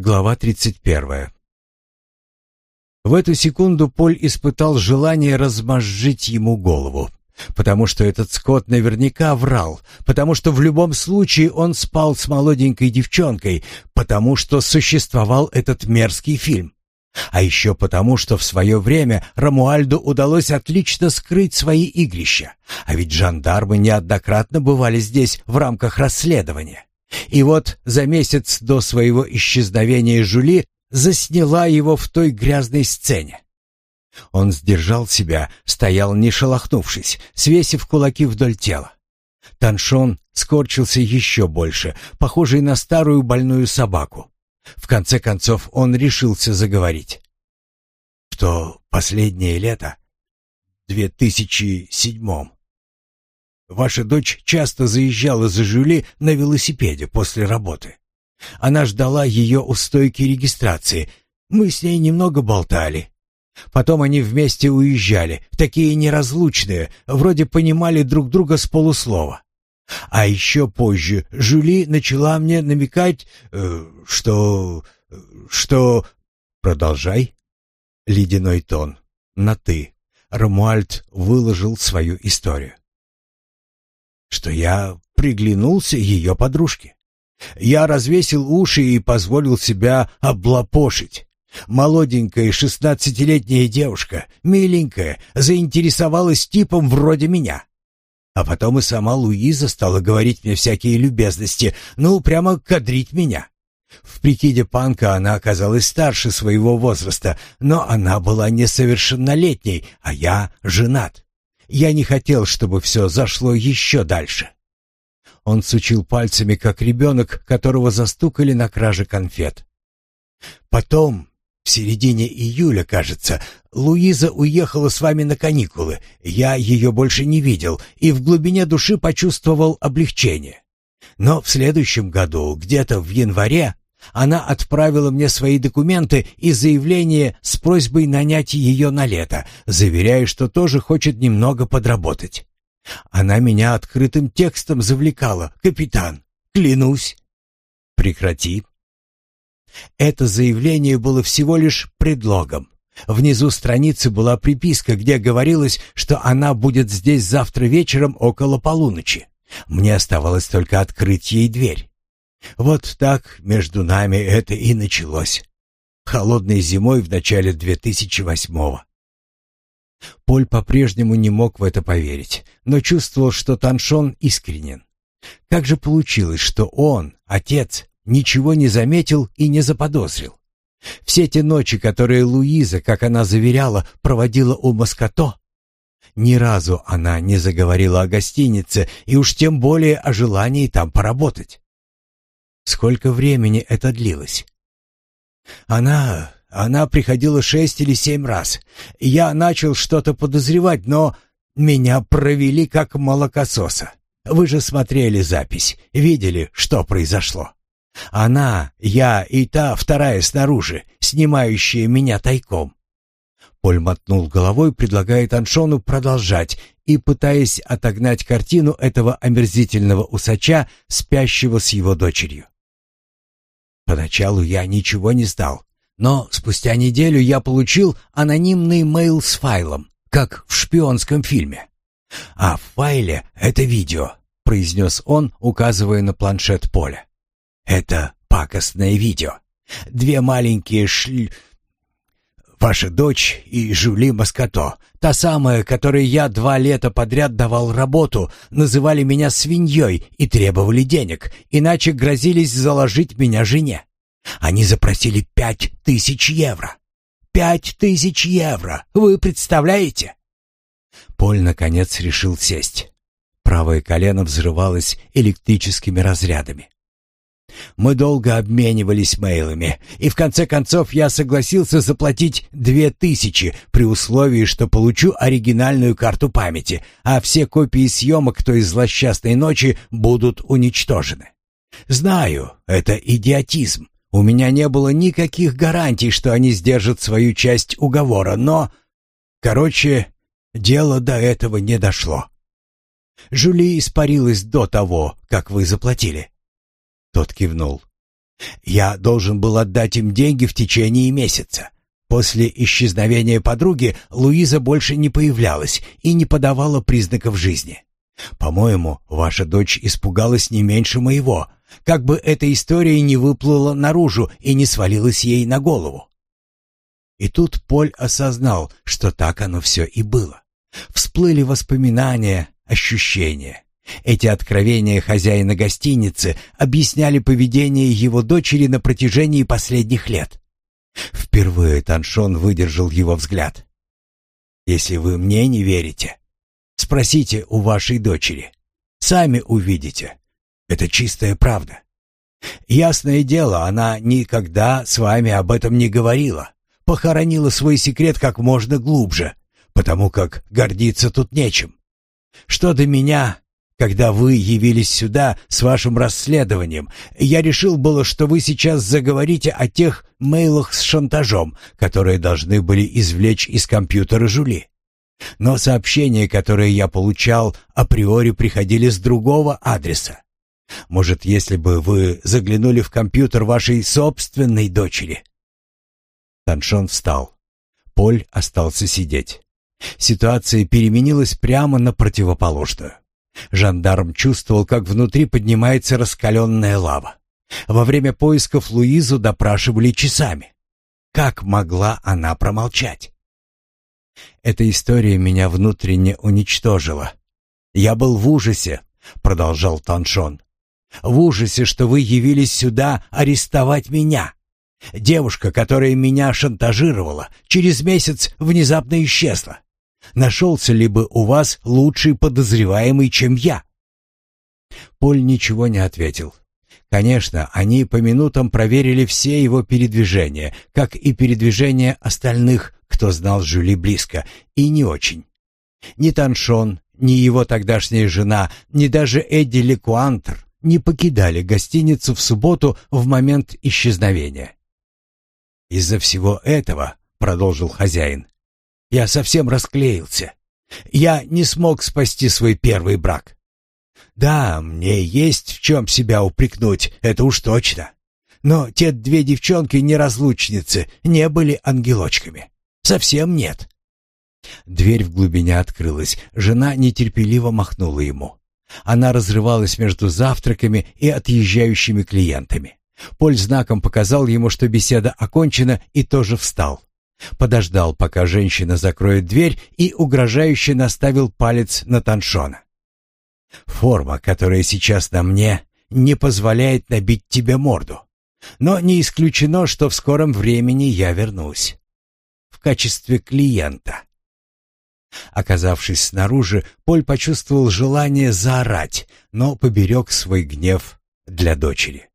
Глава 31. В эту секунду Поль испытал желание размозжить ему голову, потому что этот скот наверняка врал, потому что в любом случае он спал с молоденькой девчонкой, потому что существовал этот мерзкий фильм. А еще потому, что в свое время Рамуальду удалось отлично скрыть свои игрища, а ведь жандармы неоднократно бывали здесь в рамках расследования. И вот за месяц до своего исчезновения Жули засняла его в той грязной сцене. Он сдержал себя, стоял не шелохнувшись, свесив кулаки вдоль тела. Таншон скорчился еще больше, похожий на старую больную собаку. В конце концов он решился заговорить. «В то последнее лето, в 2007-м, Ваша дочь часто заезжала за Жюли на велосипеде после работы. Она ждала ее у стойки регистрации. Мы с ней немного болтали. Потом они вместе уезжали, такие неразлучные, вроде понимали друг друга с полуслова. А еще позже Жюли начала мне намекать, э, что... что... «Продолжай». Ледяной тон. На «ты». Рамуальд выложил свою историю что я приглянулся ее подружке. Я развесил уши и позволил себя облапошить. Молоденькая шестнадцатилетняя девушка, миленькая, заинтересовалась типом вроде меня. А потом и сама Луиза стала говорить мне всякие любезности, ну, прямо кадрить меня. В прикиде панка она оказалась старше своего возраста, но она была несовершеннолетней, а я женат. Я не хотел, чтобы все зашло еще дальше. Он сучил пальцами, как ребенок, которого застукали на краже конфет. Потом, в середине июля, кажется, Луиза уехала с вами на каникулы. Я ее больше не видел и в глубине души почувствовал облегчение. Но в следующем году, где-то в январе, она отправила мне свои документы и заявление с просьбой нанять ее на лето, заверяя, что тоже хочет немного подработать. Она меня открытым текстом завлекала. «Капитан, клянусь!» «Прекрати!» Это заявление было всего лишь предлогом. Внизу страницы была приписка, где говорилось, что она будет здесь завтра вечером около полуночи. Мне оставалось только открыть ей дверь. Вот так между нами это и началось. Холодной зимой в начале 2008-го. Поль по-прежнему не мог в это поверить, но чувствовал, что Таншон искренен. Как же получилось, что он, отец, ничего не заметил и не заподозрил? Все те ночи, которые Луиза, как она заверяла, проводила у Маскато, ни разу она не заговорила о гостинице и уж тем более о желании там поработать. Сколько времени это длилось? Она... она приходила шесть или семь раз. Я начал что-то подозревать, но меня провели как молокососа. Вы же смотрели запись, видели, что произошло. Она, я и та вторая снаружи, снимающая меня тайком. Поль мотнул головой, предлагая Таншону продолжать и пытаясь отогнать картину этого омерзительного усача, спящего с его дочерью. Поначалу я ничего не стал, но спустя неделю я получил анонимный мейл с файлом, как в шпионском фильме. А в файле это видео, произнес он, указывая на планшет Поля. Это пакостное видео. Две маленькие шль... Ваша дочь и Жюли Маскато, та самая, которой я два лета подряд давал работу, называли меня свиньей и требовали денег, иначе грозились заложить меня жене. Они запросили пять тысяч евро. Пять тысяч евро! Вы представляете?» Поль, наконец, решил сесть. Правое колено взрывалось электрическими разрядами. Мы долго обменивались мейлами, и в конце концов я согласился заплатить две тысячи при условии, что получу оригинальную карту памяти, а все копии съемок той злосчастной ночи будут уничтожены. Знаю, это идиотизм. У меня не было никаких гарантий, что они сдержат свою часть уговора, но... Короче, дело до этого не дошло. Жюли испарилась до того, как вы заплатили. Тот кивнул. «Я должен был отдать им деньги в течение месяца. После исчезновения подруги Луиза больше не появлялась и не подавала признаков жизни. По-моему, ваша дочь испугалась не меньше моего, как бы эта история не выплыла наружу и не свалилась ей на голову». И тут Поль осознал, что так оно все и было. Всплыли воспоминания, ощущения. Эти откровения хозяина гостиницы объясняли поведение его дочери на протяжении последних лет. Впервые Таншон выдержал его взгляд. «Если вы мне не верите, спросите у вашей дочери. Сами увидите. Это чистая правда. Ясное дело, она никогда с вами об этом не говорила. Похоронила свой секрет как можно глубже, потому как гордиться тут нечем. Что до меня, когда вы явились сюда с вашим расследованием, я решил было, что вы сейчас заговорите о тех мейлах с шантажом, которые должны были извлечь из компьютера Жули. Но сообщения, которые я получал, априори приходили с другого адреса. Может, если бы вы заглянули в компьютер вашей собственной дочери?» Таншон встал. Поль остался сидеть. Ситуация переменилась прямо на противоположную. Жандарм чувствовал, как внутри поднимается раскаленная лава. Во время поисков Луизу допрашивали часами. Как могла она промолчать? Эта история меня внутренне уничтожила. Я был в ужасе, продолжал Таншон. В ужасе, что вы явились сюда арестовать меня. Девушка, которая меня шантажировала, через месяц внезапно исчезла. Нашелся ли бы у вас лучший подозреваемый, чем я?» Поль ничего не ответил. Конечно, они по минутам проверили все его передвижения, как и передвижения остальных, кто знал Жюли близко, и не очень. Ни Таншон, ни его тогдашняя жена, ни даже Эдди Лекуантр не покидали гостиницу в субботу в момент исчезновения. «Из-за всего этого», — продолжил хозяин, я совсем расклеился. Я не смог спасти свой первый брак. Да, мне есть в чем себя упрекнуть, это уж точно. Но те две девчонки-неразлучницы не были ангелочками. Совсем нет. Дверь в глубине открылась. Жена нетерпеливо махнула ему. Она разрывалась между завтраками и отъезжающими клиентами. Поль знаком показал ему, что беседа окончена, и тоже встал. Подождал, пока женщина закроет дверь и угрожающе наставил палец на Таншона. «Форма, которая сейчас на мне, не позволяет набить тебе морду. Но не исключено, что в скором времени я вернусь. В качестве клиента». Оказавшись снаружи, Поль почувствовал желание заорать, но поберег свой гнев для дочери.